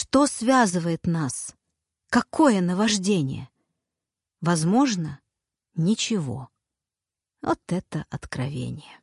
Что связывает нас? Какое наваждение? Возможно, ничего. Вот это откровение.